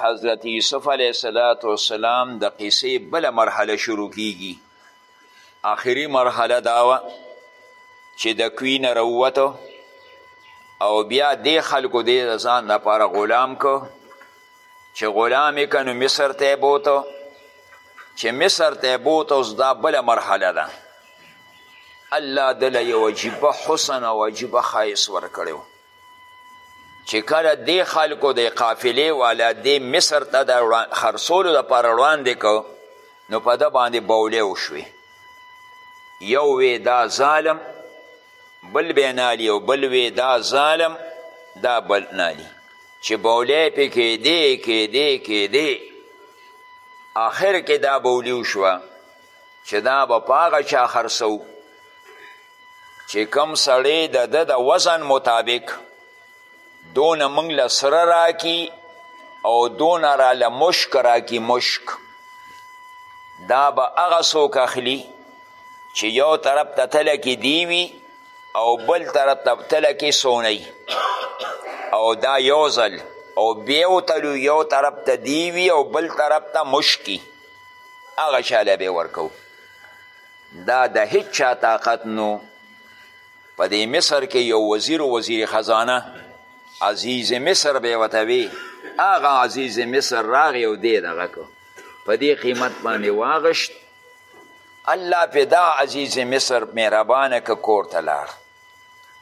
حضرت یوسف علیه السلام د قصې بله مرحله شروع کیږي آخري مرحله دا وه چې د کوی نه راووتو او بیا دې خلکو دې د ځان لپاره غلام کو چې غلام یې که نو مصر ته یې بوتو چې مصر ته یې بوتو اوس دا بله مرحله ده الله دله یو عجیبه حسن او عجیبه ښایست ورکړی چې کله دې خلکو د قافلې والا دې مصر ته د خرڅولو دپاره وړاندې کو نو په ده باندې بولې وشوې یو وې دا ظالم بل به نالی او بل وې دا ظالم دا بل نالی چې بولې پې کېدې کېدې کېدې آخر کې دا بولې وشوه چې دا به په هغه چا خرڅوو چې کم سړی د ده د وزن مطابق دونه موږ له سره راکي او دونه را له مشک راکي مشک دا به هغه څوک اخلي چې یو طرف ته تله کې دی وي او بل طرف ته تله کې سونی او دا یو ځل او بیا وتلو یو طرف ته دی وي او بل طرف ته مشکي هغه چاله به ورکو دا د هیچ چا طاقت نو په دې مصر کې یو وزیر و وزیر خزانه عزیز مصر به ورته وي هغه عزیز مصر راغی او دی دغه کو په دې قیمت باندې واغشت الله پې دا عزیز مصر مهربانه که کور ته لاړ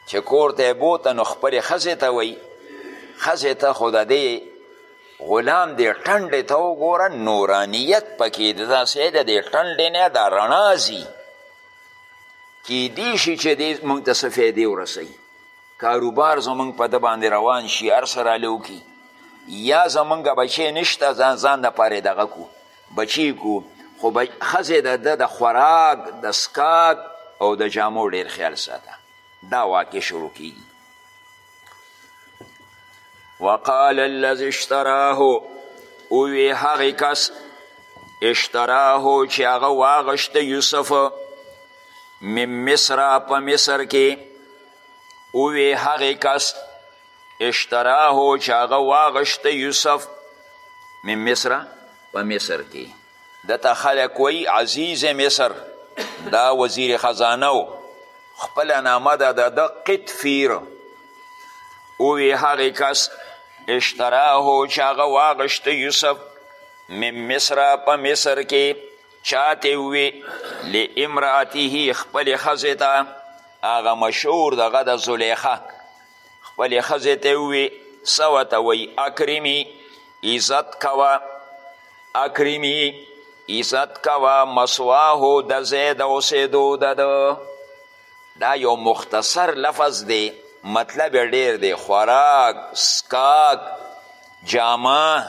چې کور ته یې بوته نو خپلې ښځې ته وایي ښځې ته خو د دې غلام دې ټنډې ته وګوره نورانیت پکې د داسې د دې ټنډې نه دا رڼا ځي کیدی شي چې دې موږ ته څه فایدې ورسوي کاروبار زموږ په ده باندې روان شي هر څه راله وکړي یا زمونږ بچی نشته ځان ځان دپاره دغه کو بچی کو خو بچ... خزه د ده د خوراک د سکاک او د جامو ډیر خیال ساته دا واقع شروع کیږي وقال الذي اشتراه اوی هغه کس اشتراه چې هغه واغشت یوسف من مصر په مصر کې اوی هغه کس اشتراه چې هغه واغشته یوسف من مصر په مصر کې دته خلک وی عزیز مصر دا وزیر خزانه و خپل نامه ده د ده قطفیر اوی هغه کس اشتراه چې هغه واغشته یوسف من مصر په مصر کې چاته وی لامراته خپل خزه ته هغه مشهور دغه د زلیخه خپلې ښځې ته یې ووې څه ورته وایي اکرمي عزت کوه اکرمي عزت کوه مسواهو د ځای د اوسېدو د ده دا یو مختصر لفظ دی مطلب ډیر دی خوراک سکاک جامع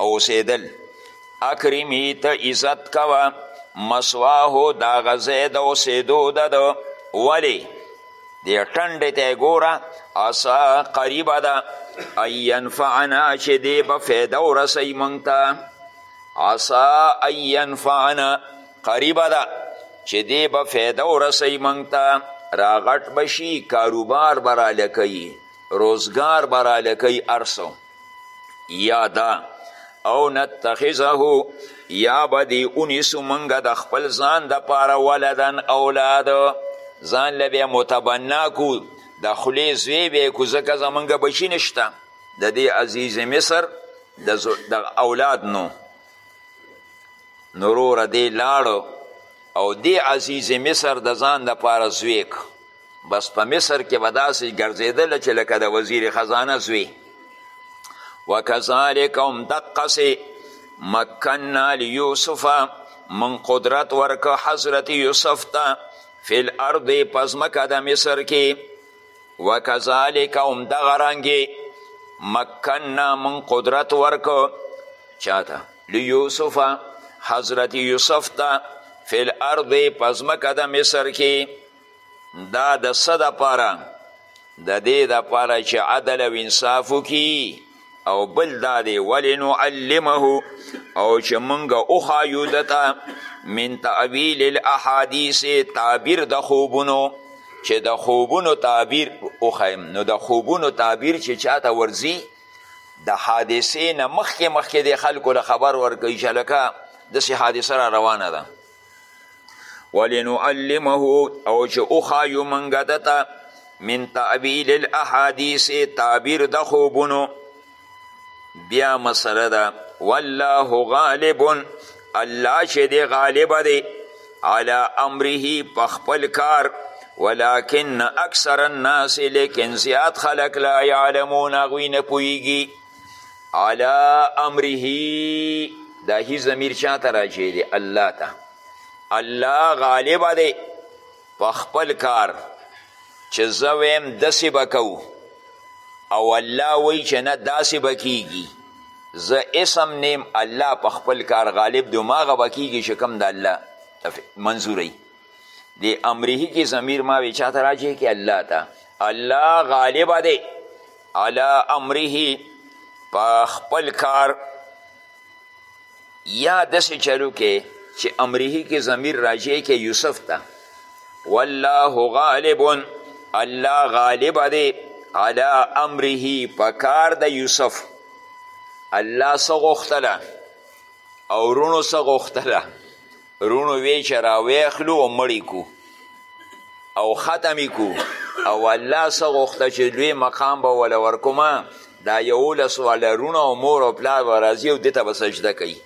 اوسېدل اکرمي ته عزت کوه مسواه دا غزه د اوسېدو ده د ولې دې ټنډې ته یې ګوره عصا قریبه ده ان ینفعنا چې دې به فایده ورسوي موږ ته عصا ان ینفعنا قریبه ده چې دې به فایده ورسوي موږ ته راغټ به شي کاروبار به راله کوي روزګار به راله کوي ارسو یا دا او نتخذه یا به دی اونیسو منګه د خپل ځان د پاره ولدن اولاد ځان له بیا متبنا کو د خولې زوی به کو ځکه زمونږ بچي نشته د دې عزیز مصر د اولاد نو نوروره دی لاړو او دی عزیز مصر د ځان د پاره زوی کو بس په مصر کې به داسې ګرځېدله چې لکه د وزیر خزانه زوی وکذالک هم دقسې مکنا لیوسف من قدرت ورکه حضرت یوسف ته فی الارض په ځمکه د مصر کې وکذالک هم دغه رنګې مکنا من قدرت ورکه چاته لیوسف حضرت یوسف ته فی الارض په ځمکه د مصر کې دا د څه دپاره د دې دپاره چې عدل او انصاف وکړي او بل دا دی ولې نعلمه او چې موږ وښایو ده ته من تعویل الاحادیث تعبیر د خوبونو چې د خوبونو تعبیر وښیم نو د خوبونو تعبیر چې چاته ورځي د حادثې نه مخکې مخکې د خلکو له خبر ورکوي چې هلکه داسې حادثه را روانه ده ولنعلمه او چې وښایو موږ ده ته من تعبیل الاحادیث تعبیر د خوبونو بیا مسله ده والله غالب الله چې دی غالب دی علی امره په خپل کار ولكن اکثر الناس لیکن زیات خلق لا یعلمون هغوی نه پوهیږي علا امره دا هی ضمیر چا ته راجع دی الله ته الله غالب دی په خپل کار چې زه ویم داسې به کوو او الله وایي چې نه داسې به کیږي زه اسم نیم الله په خپل کار غالب دی هماغه به کیږي چې کوم د الله منظوروي د امریه کې ضمیر ما وی چاته راجع کې الله ته الله غالب دی علی امره په خپل کار یا داسې چلو کې چې امریه کې ضمیر راجع کې یوسف ته والله غالب الله غالب دی علی امره په کار د یوسف الله څه غوښتله او رونو څه غوښتله روڼو وی چې راویخلو او مړی کو او ختمی کو او الله څه غوښته چې لوی مقام به وله ورکوم دا یولس واله رونه او مور او پلار به راځي او دې ته به سجده کوي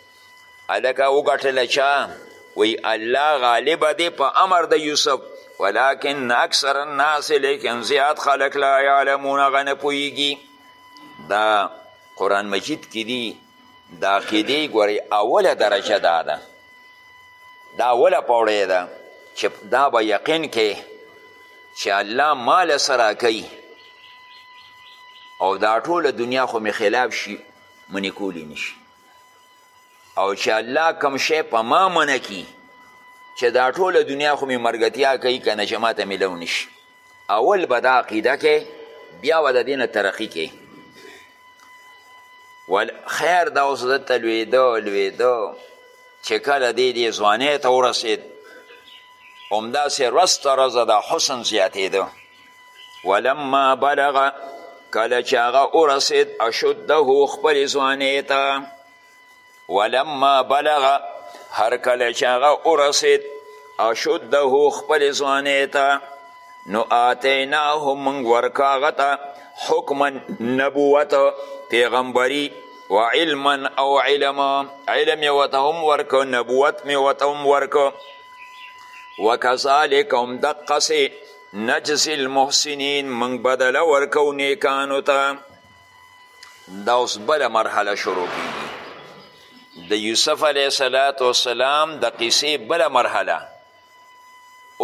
هلکه وګټله چا وی الله غالبه دی په امر د یوسف ولكن اکثر الناس لیکن زیاد خلق لا یعلمون غنه پویږي دا قرآن مجید کې دي د عقیدې ګورئ اوله درجه دا ده دا اوله پوړی ده چې دا به یقین کې چې الله مال سره کوي او دا ټوله دنیا خو مې خلاف شي منې کولی نشي او چې الله کم شی په ما منه کي چې دا ټوله دنیا خو مې مرګتیا کوي که نه چې ماته میلو نشي اول به دا عقیده کې بیا به د دې نه ترقي کې ول خیر دا اوس دلته لوېده لوېده چې کله دې دې ځوانۍ ته ورسېد همداسې ورځ تر ورځه دا حسن زیاتېده ولما بلغ کله چې هغه ورسېد اشده خپلې ځوانۍ ته ولما بلغ هر کله چې هغه ورسېد اشده خپلې ځوانۍ ته نو آتیناه موږ ورکه هغه ته حکما نبوت پیغمبري و علما او علم علم یې ورته هم ورکه نبوت مې ورته هم ورکه وکذلک هم دقسې نجزي المحسنین موږ بدله ورکو نیکانو ته دا اوس بله مرحله شروع کیږي د یوسف علیه صلات وسلام د قصې بله مرحله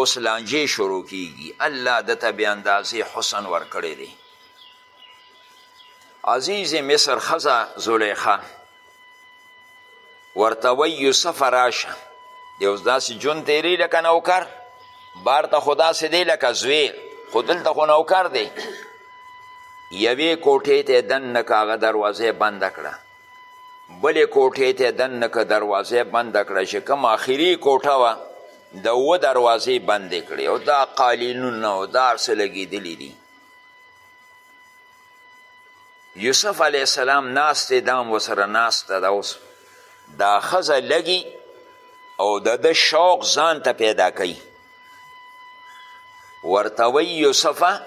اوس لانجې شروع کیږي الله د ته بې اندازې حسن ورکړی دی عزیز مصر ښځه زلیخه ورته وایي یوسف راشه دی اوس داسې جون تیری لکه نوکر بار ته خو داسې دی لکه زوی خو دلته خو نوکر دی یوې کوټې ته دننه که هغه دروازه بنده کړه بلې کوټې ته دننه که دروازه بنده کړه چې کوم آخري کوټه وه د اوه دروازې بندې کړې او دا قالینونه او دا هر څه لګېدلي دي یوسف علیه السلام ناست دی دام ورسره ناسته ده اوس دا ښځه لګي او د ده شوق ځان ته پیدا کوي ورته وی یوسفه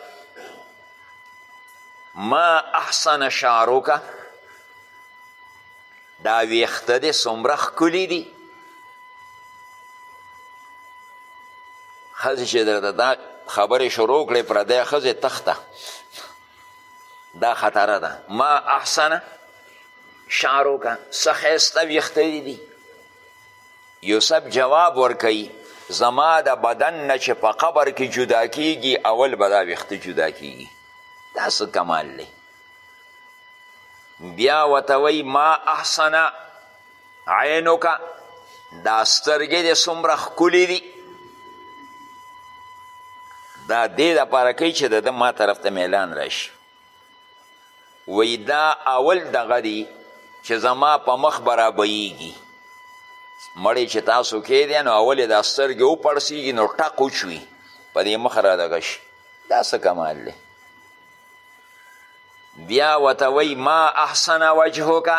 ما احسن شعرک دا ویښته دې څومره ښکلي دي ښځې چې درته دا خبرې شروع کړې پردی ښځې تخته دا خطره ده ما احسنه شعرو کا څه ښایسته ویښته دي دي یوسف جواب ورکوي زما د بدن نه چې په قبر کې جدا کیږي اول به دا ویښته جدا کیږي دا څه کمال دی بیا ورته وایي ما احسنه عینک دا سترګې دې څومره ښکلې دي دا دې دپاره کوي چې د ده ما طرف ته میلان راشي وی دا اول دغه دی چې زما په مخ برابهیږي مړی چې تاسو کې دی نو اول دا سترګې وپړسیږي نو ټق وچوي په دې مخ را دغه شي دا څه کمال دی بیا ورته وایي ما احسن وجهک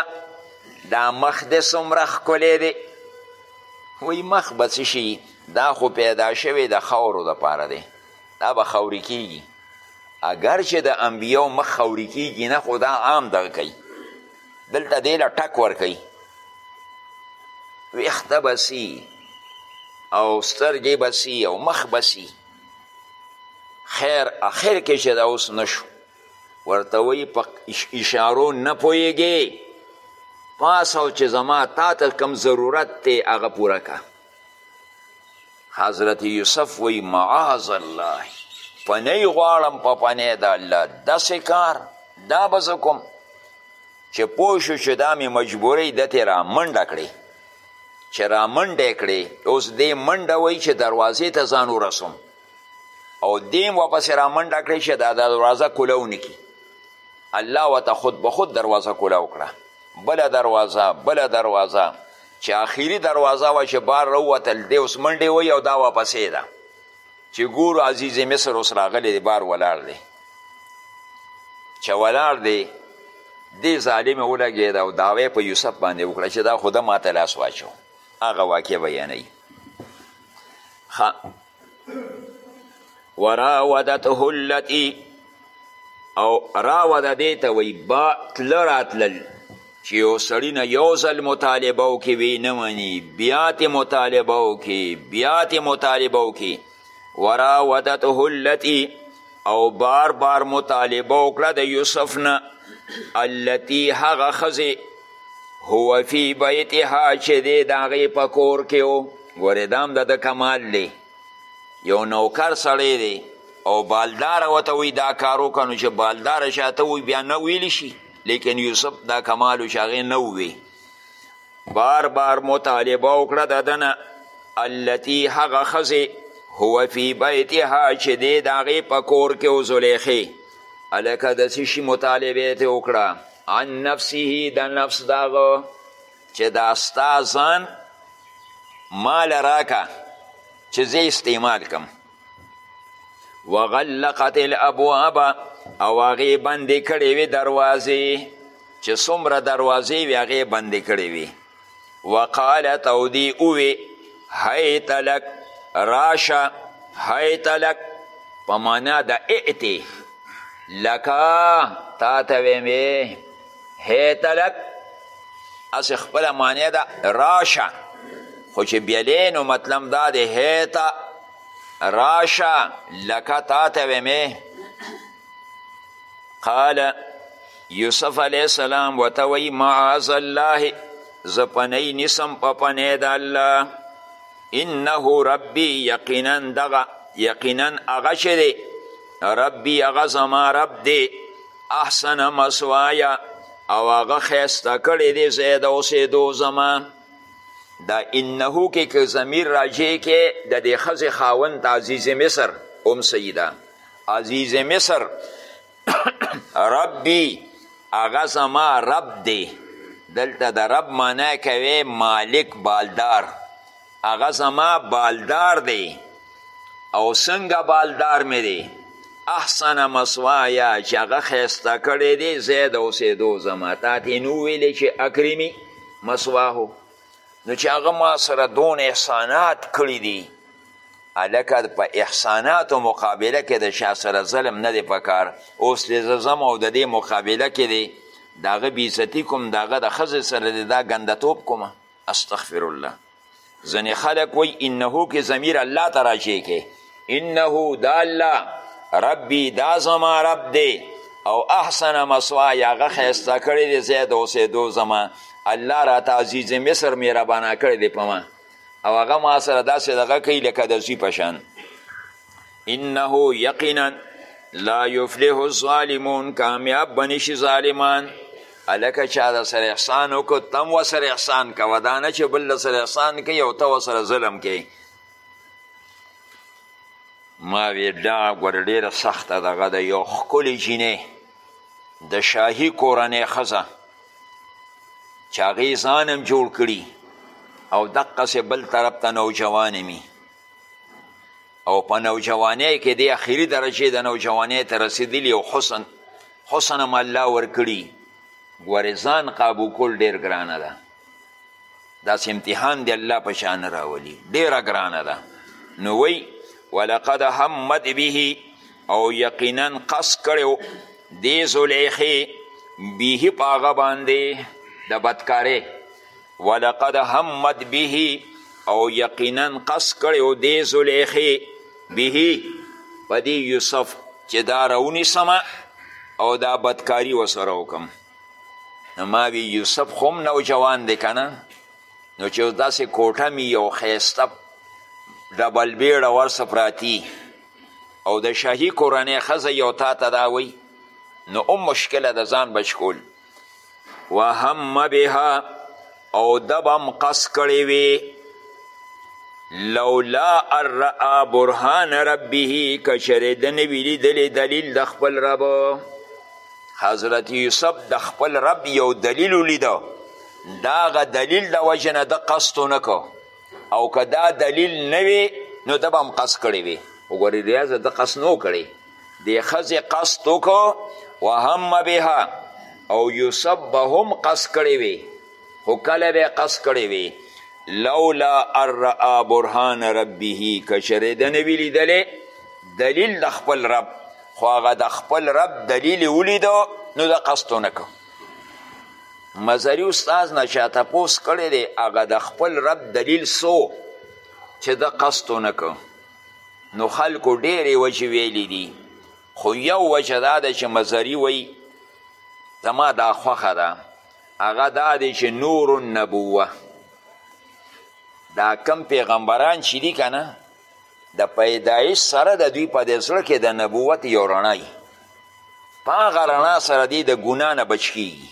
دا مخ دې څومره ښکلی دی وایي مخ به څه شي دا خو پیدا شوی د خاورو دپاره دی دا به خاوري کیږي اگر چې د انبیو مخ خاوري کیږي نه خو دا عام دغه کوي دلته دې له ټک ورکوي ویښته به سي او سترګې به سي او مخ به سي خیر اخر کې چې دا اوس نشو ورته وایي په اشارو نه پوهېږې پاس او چې زما تا ته کم ضرورت دی هغه پوره که حضرت یوسف وی معاذ الله پنی غواړم په پنی د الله داسې کار دا به زه کوم چې پوه شو چې دا مې مجبورۍ ده ترې را منډه کړې چې را منډه کړې اوس دې منډه وایي چې دروازې ته ځان ورسوم او دیم واپس را منډه کړې چې دا دروازه کولاو نکي الله ورته خود به خود دروازه کولاو کړه بله دروازه بله دروازه چې آخري دروازه وه چې بار راووتل دی اوس منډې وایي او دا واپسې ده چې ګورو عزیز مصر اوس راغلی دی بار ولاړ دی چې ولاړ دی دې ظالم ولګېده او دعوی په یوسف باندې وکړه چې دا خو ده ماته لاس واچو هغه واقع بیانوي وراودته التي او راوده دې ته وایي با تله راتلل چې یو سړي نه یو ځل مطالبه وکړي وی نه مني بیا تې مطالبه وکړي بیا تې مطالبه وکړي وراودته التي او بار بار مطالبه وکړه د یوسف نه التي هغه ښځې هو فی بیتها چې دی د هغې په کور کې و ګورې دا هم د ده کمال دی یو نوکر سړی دی او بالدار وته وی دا کار وکړه نو چې بالدار شاته وی بیا نه ویلی شي لیکن یوسف دا کمال چې هغې نه ووی بار بار مطالبه وکړه د ده نه التي هغه ښځې هو فی بیتها چې دی د هغې په کور کې و زلیخې هلکه د څه شي مطالبه یې ترې وکړه عن نفسه د نفس دغه چې دا ستا ځان مال راکه چې زه استعمال کم وغلقت الابواب او هغې بندې کړې وې دروازې چې څومره دروازې وې هغې بندې کړې وې وقالت او دی اووې هیت لک راشه هیت لک په معنا د ائتې لکه تا ته ویمې هیت لک اس خپل معنی ده راشه خو چې بیلې نو مطلب دا دی هیت راشه لکه تا ته ویمې قال یوسف علیه السلام ورته وایي معاذ الله زه پنۍ نیسم په پنې د الله انه ربی یقینا دغه یقینا هغه چې دی ربی هغه زما رب دی احسن مسوایا او هغه ښایسته کړی دی ځای د اوسېدو زما دا انه کې که ضمیر راجع کې د دې ښځې خاوند ته عزیز مصر ام سیده عزیز مصر ربی هغه زما رب دی دلته د رب معنی کوي مالک بالدار هغه زما بالدار دی او څنګه بالدار مې دی احسن مسوایا چې هغه ښایسته کړی دی ځای د اوسېدو زما تا ترې نو ویلې چې اکرمي مسواهو نو چې هغه ما سره دون احسانات کړي دي هلکه په احساناتو مقابله کې د شا سره ظلم نه دی پکار اوس دې زه ځم او د دې مقابله کې دی د هغه بېعزتي کوم د هغه د ښځې سره دی دا ګندتوب کومه استغفرالله ځنې خلک وی انه کې ضمیر الله ته راجع کې انه دا الله ربی دا زما رب دی او احسن مسوای هغه ښایسته کړی دی ځای د اوسېدو زما الله راته عزیز مصر مهربانه کړی دی په ما او هغه ما سره داسې دغه کوي لکه د زوی په شان انه یقینا لا یفلح الظالمون کامیاب بنشي ظالمان الکه چا د سره احسان وکړو تم و سره احسان کوه دا نه چې بل د سره احسان کوي او ته و سره ظلم کوي ما وی دا ګوره ډېره سخته دغه ده یو ښکلې جینۍ د شاهي کورنۍ ښځه چې هغې ځان هم جوړ کړي او دقسې بل طرف ته نوجوانې مي او په نوجوانۍ کې د اخري درجې د نوجوانۍ ته رسېدلي او حسن حسن هم الله ورکړي ګورې ځان قابو کول ډېر ګرانه ده داسې امتحان دی الله په چا نه راولي ډېره ګرانه ده نو وی ولقد همت به او یقینا قص کړو دې زلیخې به په هغه باندې د بدکارۍ ولقد همت به او یقینا قص کړی او دې زلیخې به په دې یوسف چې دا راونیسم او دا بدکاری وسره وکم نو ما وی یوسف خو هم نوجوان دی که نه نو چې اوس داسې کوټه مي یو ښایسته ډبل بیړه ورسه پراتي او د شاهي کورنۍ ښځه یو تا ته دا وی نو هم مشکله د ځان بچ کول وهم بها او ده به هم قصد کړی وي لولا ان رأى برهان ربه که چېرې ده نه وي لیدلی دلیل د خپل رب حضرت یوسف د خپل رب یو دلیل ولیده د هغه دلیل د وجې نه ده قصد ونه کو او که دا دلیل نه وي نو ده به هم قصد کړی وي وګورئ ریاض ده قصد نه کړی دې ښځې قصد وکړو وهم بها او یوسف به هم قصد کړی وي خو کله به قصد کړی وي لولا ارآ برهان ربه که چېرې ده نه وي لیدلی دلیل د خپل رب خو هغه د خپل رب دلیل یې ولیدو نو د قصد ونه کړو مزری استاز نه چا تپوس کړی دی هغه د خپل رب دلیل سو چې د قصد ونه کړو نو خلکو ډېرې وجې ویلي دي خو یو وجه دا ده چې مزري وایي زما دا خوښه ده هغه دا دی چې نور النبوه دا کم پیغمبران چې دي که نه د پیدایش سره د دوی په دې زړه کې د نبوت یو رڼای په هغه رڼا سره دی د ګناه نه بچ کیږي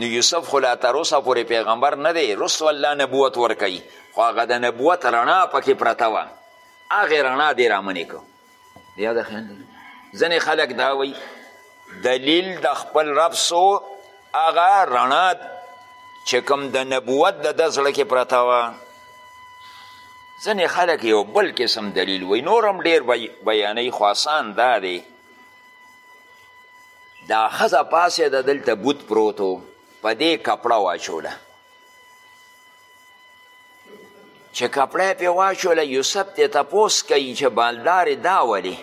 نو یوسف خو لا تر اوسه پورې پیغمبر نه دی رستو الله نبوت ورکوي خو هغه د نبوت رڼا پکې پرته وه هغې رڼا دی رامنې کو یاد خیال دی ځینې خلک دا وایي دلیل د خپل رب سو هغه رڼا چې کوم د نبوت د ده زړه کې پرته وه ځینې خلک یو بل قسم دلیل وایي نور هم ډېر بیانوي خو اسان دا دی دا ښځه پاڅېده دلته بوت پروت و په دې کپړه واچوله چې کپړه یې پرې واچوله یوسف ترې تپوس کوي چې بالدارې دا ولې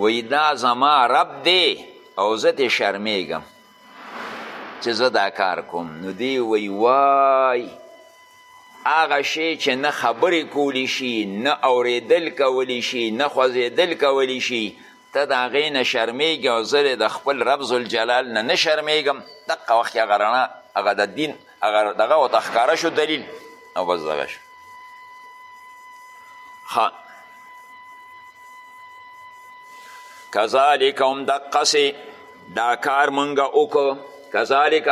وایي دا زما رب دی او زه ترې شرمېږم چې زه دا کار کوم نو دی وایي وای هغه شی چې نه خبرې کولی شي نه اورېدل کولی شي نه خوځېدل کولی شي ته د هغې نه شرمېږې او زه دې د خپل رب ذوالجلال نه نه شرمېږم دقه وخت کې هغه رڼا هغه د دین هغه دغه ورته ښکاره شو دلیل او بس دغه شو ښه کذالک هم دقسې دا کار مونږه وکړو کذالک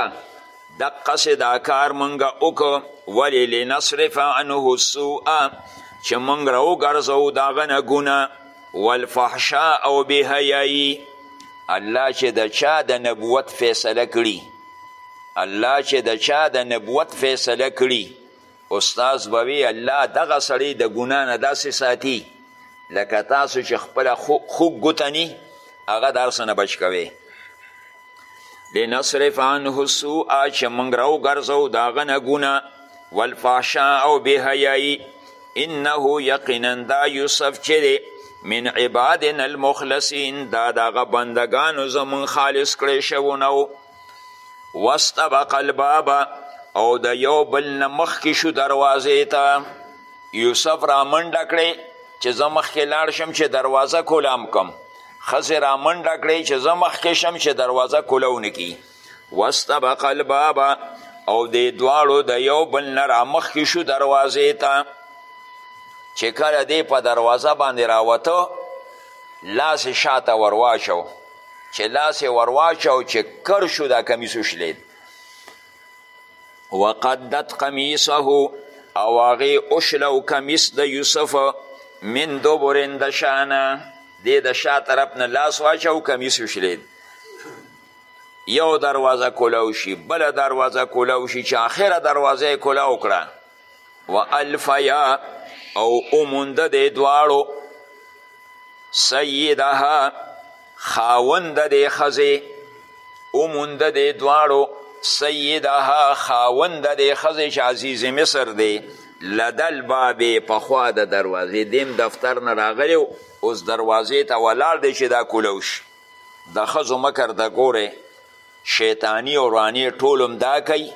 دقسې دا کار مونږه وکړو ولې لنصرف عنه السوء چې مونږ راوګرځوو د هغه نه ګونه والفحشاء او بی حیایی الله چې د چا د نبوت فیصله کړي الله چې د چا د نبوت فیصله کړي استاذ به وي الله دغه سړی د ګناه نه داسې ساتي لکه تاسو چې خپله خوږ ګوته نی هغه د هر څه نه بچ کوئ لنصرف عنه السوء چې موږ راوګرځو د هغه نه ګونه والفحشا او بېحیایي انه یقینا دا یوسف چې دی من عبادنا المخلصین دا د هغه بندګانو زموږ خالص کړی شوو نه واستبق الباب او د یو بل نه مخکې شو دروازې ته یوسف را منډه کړې چې زه مخکې لاړ شم چې دروازه کولام کم ښځې را منډه کړې چې زه مخکې شم چې دروازه کوله ونکي واستبق الباب او دې دواړو د یو بل نه رامخکې شو دروازې ته چې کله دې په دروازه باندې راوته لاس یې شاته ورواچو چې لاس یې ورواچو چې کر شو دا کمیس وشلید وقدت قمیصه او هغې وشلو کمیس د یوسف من دوبرن د شانه دې د شا طرف نه لاس واچو کمیس وشلید یو دروازه کولو شي بله دروازه کولو شي چې آخره دروازه یې کولو کړه و الفیا او اوموند دې دواړو سیدها خاوند دې ښځې اوموند دې دواړو سیدها خاوند دې ښځې چې عزیز مصر دی لدى الباب په خوا د دروازې دیم دفتر نه راغلی و اوس دروازې ته ولاړ دی چې دا کولو شي د ښځو مکر ته ګورې شیطاني او رانې ټول هم دا کوي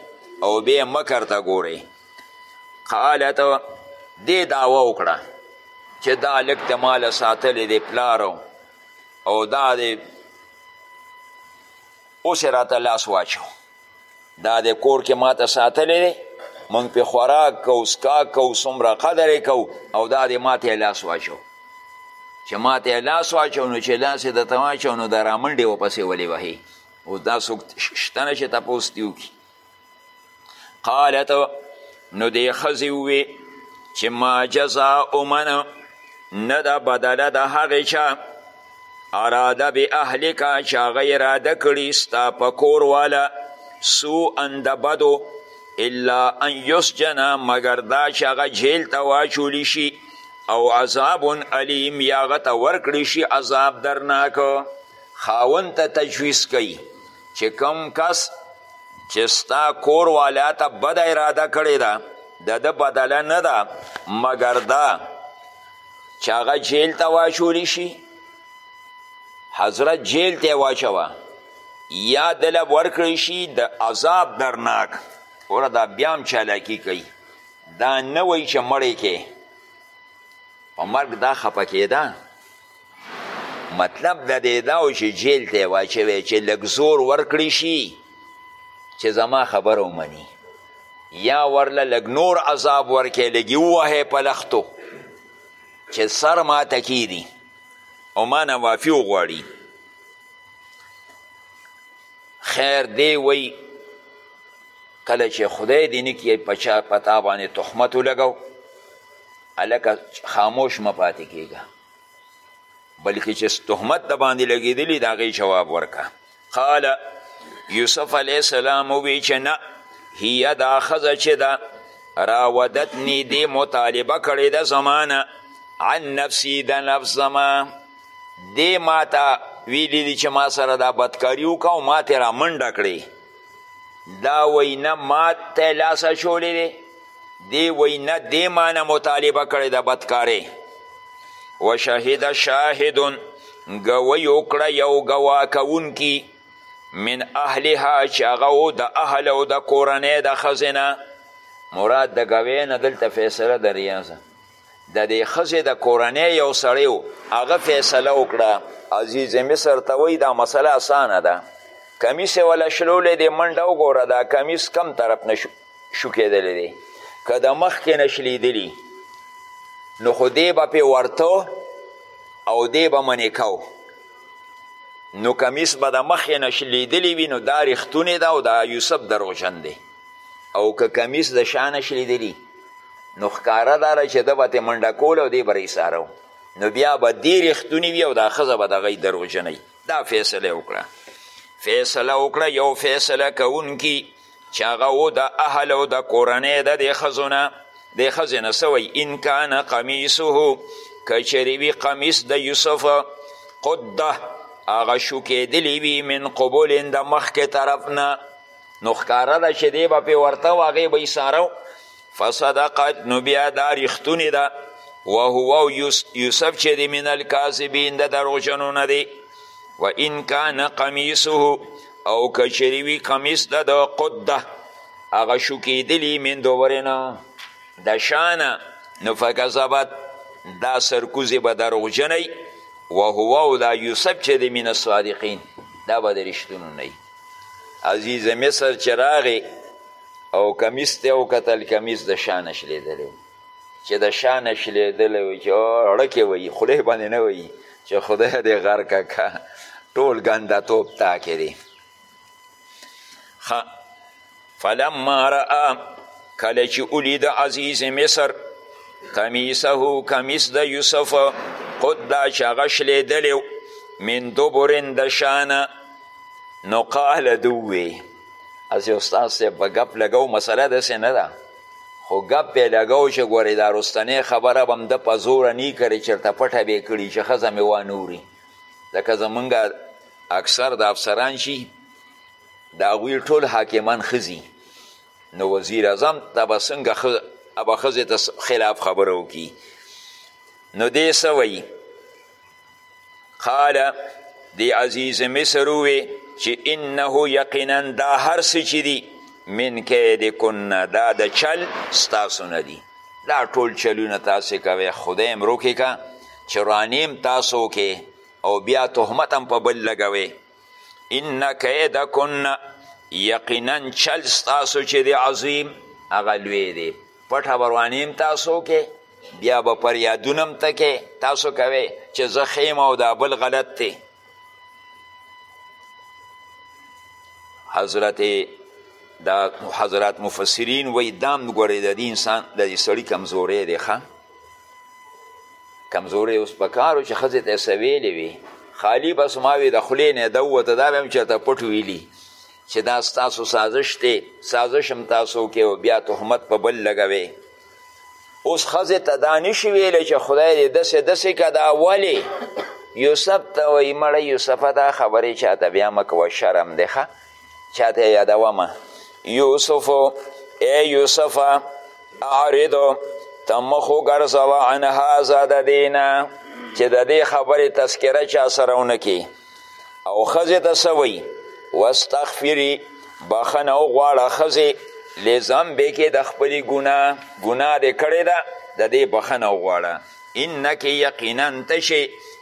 او بیا مکر ته ګورې قالت دې دعوه وکړه چې دا لږ ته ماله ساتلی دی پلارو او دا دی اوس یې راته لاس واچو دا د کور کې ماته ساتلی دی مونږ پې خوراک کو سکاک کو څومره قدر یې کو او دا د ماته یې لاس واچو چې ماته یې لاس واچو نو چې لاس یې درته واچو نو د رامنډې ورپسې ولې وهي اوس دا څوک شته نه چې تپوس دې وکړي قالت نو دې ښځې ووې چې ما جزا امنه نه ده بدله د هغې چا اراده به اهلک چې هغه اراده کړي ستا په کور والا سو اند بدو الا ان یسجنا مګر دا چې هغه جیل ته واچولی شي او عذاب علیم یا هغه ته ورکړی شي عذاب درناک خاون ته تجویز کوي چې کم کس چې ستا کور والا ته بده اراده کړې ده د ده بدله نه ده مګر دا چې هغه جیل ته واچولی شي حضرت جیل ته واچوه یا دله ورکړی شي د عذاب درناک وره دا بیا هم چالاکي کوي دا نه وایي چې مړی کې په مرګ دا خفه کېده مطلب د دې دا و چې جیل ته واچوي چې لږ زور ورکړی شي چې زما خبره ومني یا ورله لږ نور عذاب ورکې لږ ووهې په لختو چې سر ماته کیدي او ما نه معافي وغواړي خیر دی وی کله چې خدای دې نه کیې په چا په تا باندې تهمت ولګو هلکه خاموش مه پاتې کیږه بلکې چې تهمت د باندې لګېدلی د هغې جواب ورکه قال یوسف علیه السلام وی چې نه هیه دا ښځه چې ده راودتنی دې مطالبه کړې ده زمانه عن نفسی د نفس زما دې ما ته ویلي دي چې ما سره دا بدکاري وکړه او ما ترې رامنډه کړې دا وایي نه ما ته لاس اچولی دی دی وی نه دی معنی مطالبه کړی د بدکارې و شهد شاهدون ګوی وکړه یو ګوا کوونکی من اهلها چې هغه و د اهل او د کورنۍ د ښځې نه مراد د ګوی نه دلته فیصله د ریاضه د دې ښځې د کورنۍ یو سړی و هغه فیصله وکړه عزیز مصر ته وایي دا مسله اسانه ده کمیس یې وله شلولی دی منډه وګوره دا کمیس کم طرف نه شو کېدلی دی که د مخکې نه شلیدلي نو خو دی به پې ورته او دی به منې کو نو کمیس به د مخې نه شلیدلی وي نو دا رښتونې ده او دا یوسف دروغجن دی او که کمیس د شا نه شلیدلی نو ښکاره دا ده چې ده به ترې منډه کوله او دی به ایساره نو بیا به دی رښتونی وي او دا ښځه به دغه دروژنه دا فیصله وکړه فیصله وکړه یو فیصله کوونکي چې هغه و د اهل او د کورنۍ د دې ښځو نه دې ښځې نه سوی ان کان قمیصه که چېرې وي قمیص د یوسف قده هغه شوکېدلی وي من قبولن د مخکې طرف نه نو ښکاره ده چې دی به پې ورته و هغې به یې ساره فصدقت نو بیا دا رښتونې ده وهو یوسف چې دی من الکاذبین د دروغجنو نه دی و ان کان قمیصه او کچری وی قمیص د د قده هغه شو کیدلی من دورنه د شانه نو فکذبت دا سرکوزی به دروغجنی و هو او دا یوسف چې د من الصادقین دا به د رښتونو نه عزیز مصر چې راغی او کمیس ته وکتل کمیس د شا نه شلېدلی چې د شا نه شلېدلی وي چې ړکې وایي خولې باندې نه وایي چې خدای دې غرقه که ټول ګندهتوب تا کې دی فلما رأى کله چې ولید عزیز مصر قمیصه قمیص د یوسف قد چې هغه شلیدلی من دبرن د شانه نو قال دوی از یو استاد صاحب په ګپ لګو مسله داسې نه ده خو ګپ یې لګو چې ګورې دا رستنې خبره به هم ده په زوره نه کړې چېرته پټه به یې کړي چې ښځه مې وانوري ځکه زمونږ اکثر د افسران شي د هغوی ټول حاکمان ښځي نو وزیر اعظم ته به څنګه به ښځې ته خلاف خبره وکړي نو دې څه وایي قال دی عزیز مصر ووی چې انه یقینا دا هر څه چې دي من کید کن دا د چل ستاسو نه دي دا ټول چلونه تاسې کوئ خدای مروکې که چې رانیم تاسو کې او بیا تهمت هم په بل لګوئ ان کیدکن یقینا چل ستاسو چې دی عظیم هغه لوی دی پټه بروانې هم تاسو کې بیا به پر یادونه هم ته کې تاسو کوئ چې زه خیم او دا بل غلط دی حضرت دا حضرات مفسرین وی دام ګورې د دې انسان د دې سړي کمزورې دی ښه کمزورې اوس په کارو چې ښځې ته یې څه ویلې وي خالي بس ما وي د خولې نه د ووته دا به هم چېرته پټ ویلي چې دا ستاسو سازش دی سازش هم تاسو کې او بیا تهمت په بل لګوي اوس ښځې ته دا نشي ویلی چې خدای دې داسې داسې که دا ولې یوسف ته وایي مړی یوسفه دا خبرې چاته بیا مه کوه شرم دی ښه چاته یادومه یوسف ای یوسف اعرض ته مخ وګرځوه عن هذا د دې نه چې د دې خبرې تذکره چا سره ونه کې او ښځې ته څه وایي واستغفري بخښنه وغواړه ښځې لذنبې کې د خپلې ګناه ګناه دې کړې ده د دې بخښنه وغواړه انکې یقینا ته شې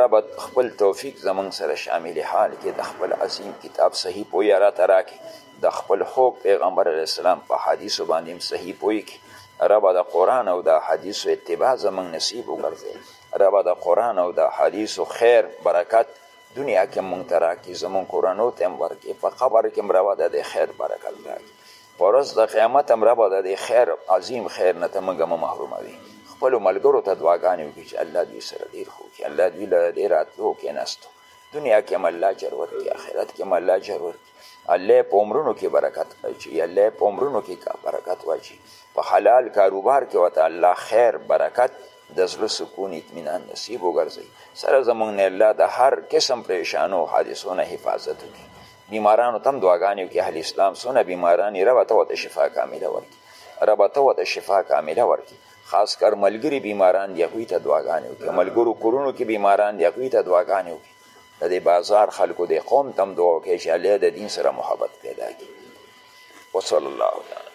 ربه خپل توفیق زمونږ سره شامل حال کې د خپل عظیم کتاب صحیح پوهه راته راکړي د خپل خوږ پیغمبر علیه السلام په حدیثو باندې هم صحیح پوه کړي ربه د قرآن او د حدیثو اتباع زمونږ نصیب وګرځي ربه د قرآن او د حدیثو خیر برکت دنیا کې مونږ ته راکړي زمونږ کورنو ته هم ورکړي په قبر کې هم ربه د خیر برکت راکړي په ورځ د قیامت هم ربه د دې خیر عظیم خیر نه ته موږ مه محروموې خپلو ملګرو ته دعاګانې وکړي چې الله دوی سره ډېر ښه وکړي الله دوی له دې راتلو کېناستو دنیا کې هم الله اجر ورکړي آخرت کې هم الله اجر ورکړي الله په عمرونو کې برکت واچي الله په عمرونو کې برکت واچي په حلال کاروبار کې ورته الله خیر برکت د زړه سکون اطمینان نصیب وګرځوي سره زموږ نه الله د هر قسم پریشانو حادثو نه حفاظت وکړي بیمارانو تم دعاګانې وکړي اهل اسلام څونه بیماران یې ربه ته ورته شفا کامله ورکړي ربه ته ورته شفا کامله ورکړي خاص کر ملګري بیماران دي هغوی ته دعاګانې وکړي ملګرو کورونو کې بیماران دي هغوی ته دعاګانې وکړي د دې بازار خلکو د قوم تم دعا وکړي چې الله د دین سره محبت پیدا کړي وصلی الله تعالی